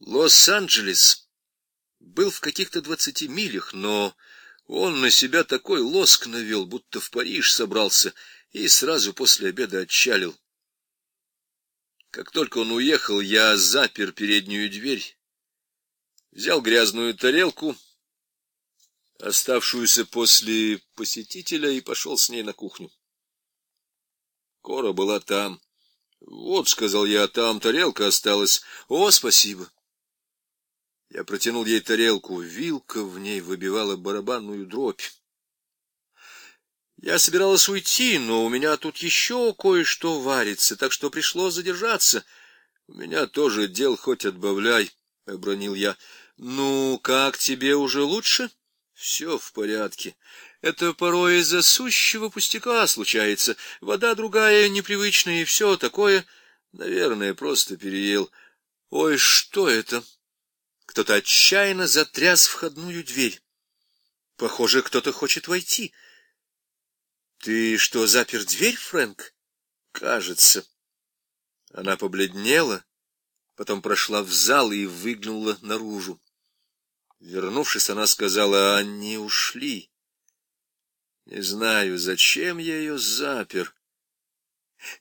Лос-Анджелес был в каких-то двадцати милях, но он на себя такой лоск навел, будто в Париж собрался, и сразу после обеда отчалил. Как только он уехал, я запер переднюю дверь, взял грязную тарелку, оставшуюся после посетителя, и пошел с ней на кухню. Кора была там. Вот, сказал я, там тарелка осталась. О, спасибо. Я протянул ей тарелку, вилка в ней выбивала барабанную дробь. Я собиралась уйти, но у меня тут еще кое-что варится, так что пришлось задержаться. У меня тоже дел хоть отбавляй, — обронил я. Ну, как тебе уже лучше? Все в порядке. Это порой из-за сущего пустяка случается. Вода другая, непривычная и все такое. Наверное, просто переел. Ой, что это? Кто-то отчаянно затряс входную дверь. Похоже, кто-то хочет войти. Ты что, запер дверь, Фрэнк? Кажется. Она побледнела, потом прошла в зал и выглянула наружу. Вернувшись, она сказала, они ушли. Не знаю, зачем я ее запер.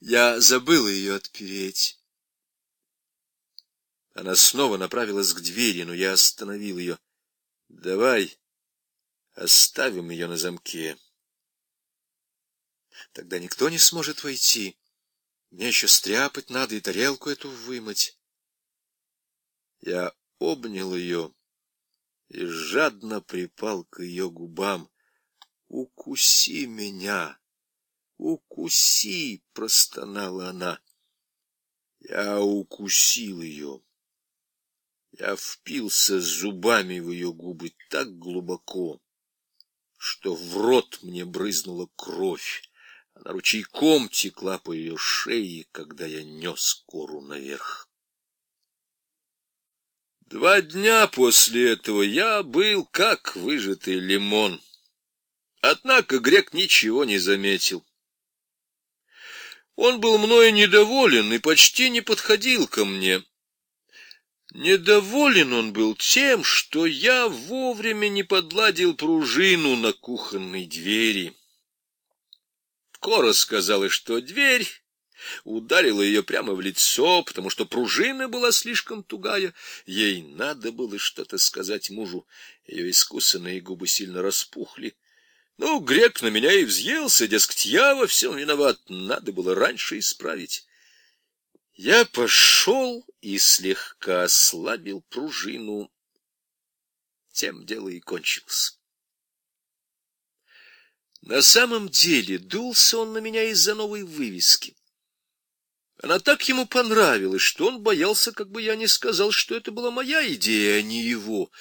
Я забыл ее отпереть. Она снова направилась к двери, но я остановил ее. Давай оставим ее на замке. Тогда никто не сможет войти. Мне еще стряпать надо и тарелку эту вымыть. Я обнял ее и жадно припал к ее губам. «Укуси меня! Укуси!» — простонала она. Я укусил ее. Я впился зубами в ее губы так глубоко, что в рот мне брызнула кровь. Она ручейком текла по ее шее, когда я нес кору наверх. Два дня после этого я был как выжатый лимон. Однако грек ничего не заметил. Он был мною недоволен и почти не подходил ко мне. Недоволен он был тем, что я вовремя не подладил пружину на кухонной двери. Кора сказала, что дверь ударила ее прямо в лицо, потому что пружина была слишком тугая. Ей надо было что-то сказать мужу. Ее искусанные губы сильно распухли. Ну, грек на меня и взъелся, дескать, я во всем виноват, надо было раньше исправить. Я пошел и слегка ослабил пружину. Тем дело и кончилось. На самом деле дулся он на меня из-за новой вывески. Она так ему понравилась, что он боялся, как бы я не сказал, что это была моя идея, а не его.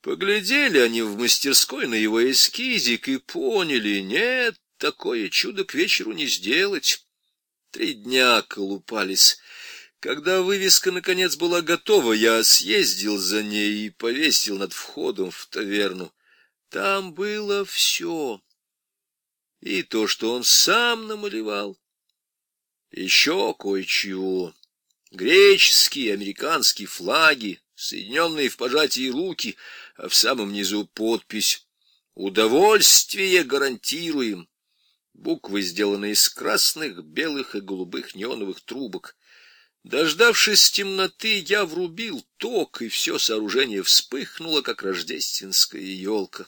Поглядели они в мастерской на его эскизик и поняли, нет, такое чудо к вечеру не сделать. Три дня колупались. Когда вывеска наконец была готова, я съездил за ней и повесил над входом в таверну. Там было все. И то, что он сам намалевал. Еще кое-чего. Греческие, американские флаги, соединенные в пожатии руки, а в самом низу подпись «Удовольствие гарантируем». Буквы сделаны из красных, белых и голубых неоновых трубок. Дождавшись темноты, я врубил ток, и все сооружение вспыхнуло, как рождественская елка.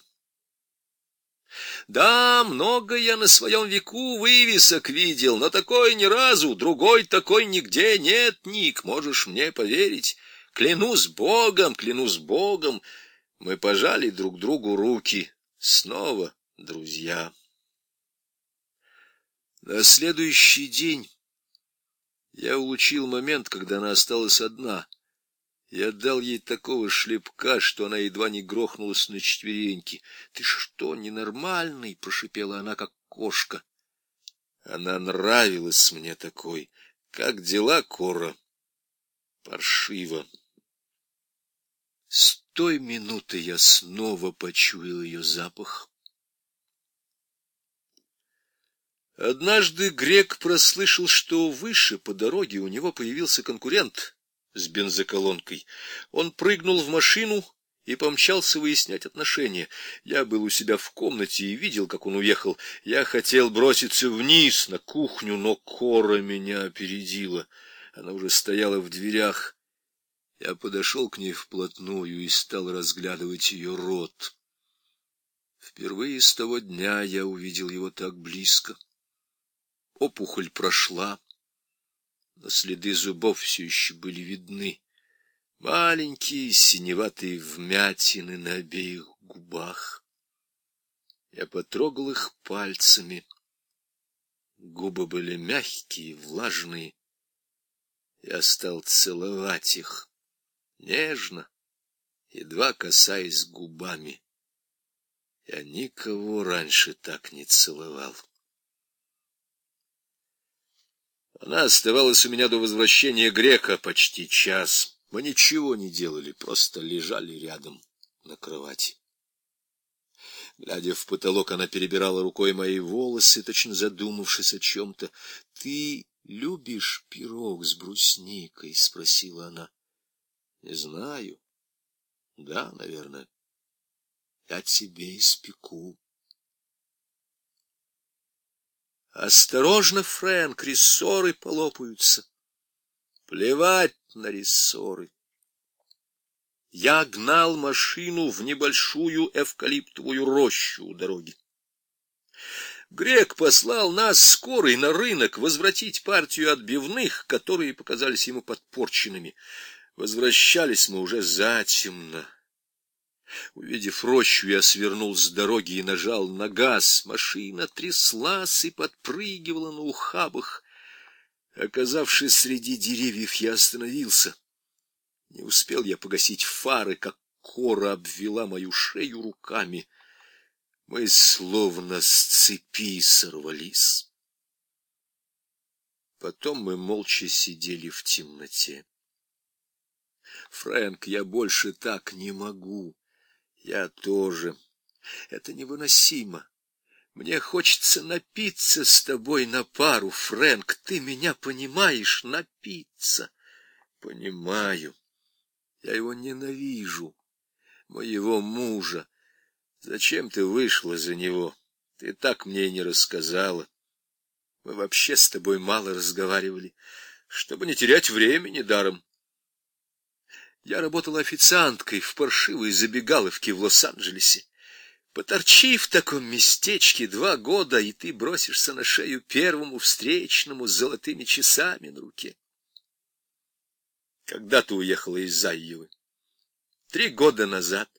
Да, много я на своем веку вывесок видел, но такой ни разу, другой такой нигде нет, Ник, можешь мне поверить. Клянусь Богом, клянусь Богом. Мы пожали друг другу руки. Снова друзья. На следующий день я улучил момент, когда она осталась одна. Я дал ей такого шлепка, что она едва не грохнулась на четвереньки. — Ты что, ненормальный? — прошипела она, как кошка. Она нравилась мне такой. Как дела, Кора? Паршиво. С той минуты я снова почуял ее запах. Однажды грек прослышал, что выше по дороге у него появился конкурент, с бензоколонкой. Он прыгнул в машину и помчался выяснять отношения. Я был у себя в комнате и видел, как он уехал. Я хотел броситься вниз, на кухню, но Кора меня опередила. Она уже стояла в дверях. Я подошел к ней вплотную и стал разглядывать ее рот. Впервые с того дня я увидел его так близко. Опухоль прошла, но следы зубов все еще были видны. Маленькие синеватые вмятины на обеих губах. Я потрогал их пальцами. Губы были мягкие, влажные. Я стал целовать их, нежно, едва касаясь губами. Я никого раньше так не целовал. Она оставалась у меня до возвращения грека почти час. Мы ничего не делали, просто лежали рядом на кровати. Глядя в потолок, она перебирала рукой мои волосы, точно задумавшись о чем-то. — Ты любишь пирог с брусникой? — спросила она. — Не знаю. Да, наверное. Я тебе испеку. Осторожно, Фрэнк, рессоры полопаются. Плевать на рессоры. Я гнал машину в небольшую эвкалиптовую рощу у дороги. Грек послал нас скорой на рынок возвратить партию отбивных, которые показались ему подпорченными. Возвращались мы уже затемно. Увидев рощу, я свернул с дороги и нажал на газ. Машина тряслась и подпрыгивала на ухабах. Оказавшись среди деревьев, я остановился. Не успел я погасить фары, как кора обвела мою шею руками. Мы словно с цепи сорвались. Потом мы молча сидели в темноте. Фрэнк, я больше так не могу. Я тоже. Это невыносимо. Мне хочется напиться с тобой на пару, Фрэнк. Ты меня понимаешь? Напиться. Понимаю. Я его ненавижу. Моего мужа. Зачем ты вышла за него? Ты так мне и не рассказала. Мы вообще с тобой мало разговаривали, чтобы не терять времени даром. Я работала официанткой в паршивой забегаловке в Лос-Анджелесе. Поторчи в таком местечке два года, и ты бросишься на шею первому встречному с золотыми часами на руке. Когда ты уехала из Зайевы? Три года назад.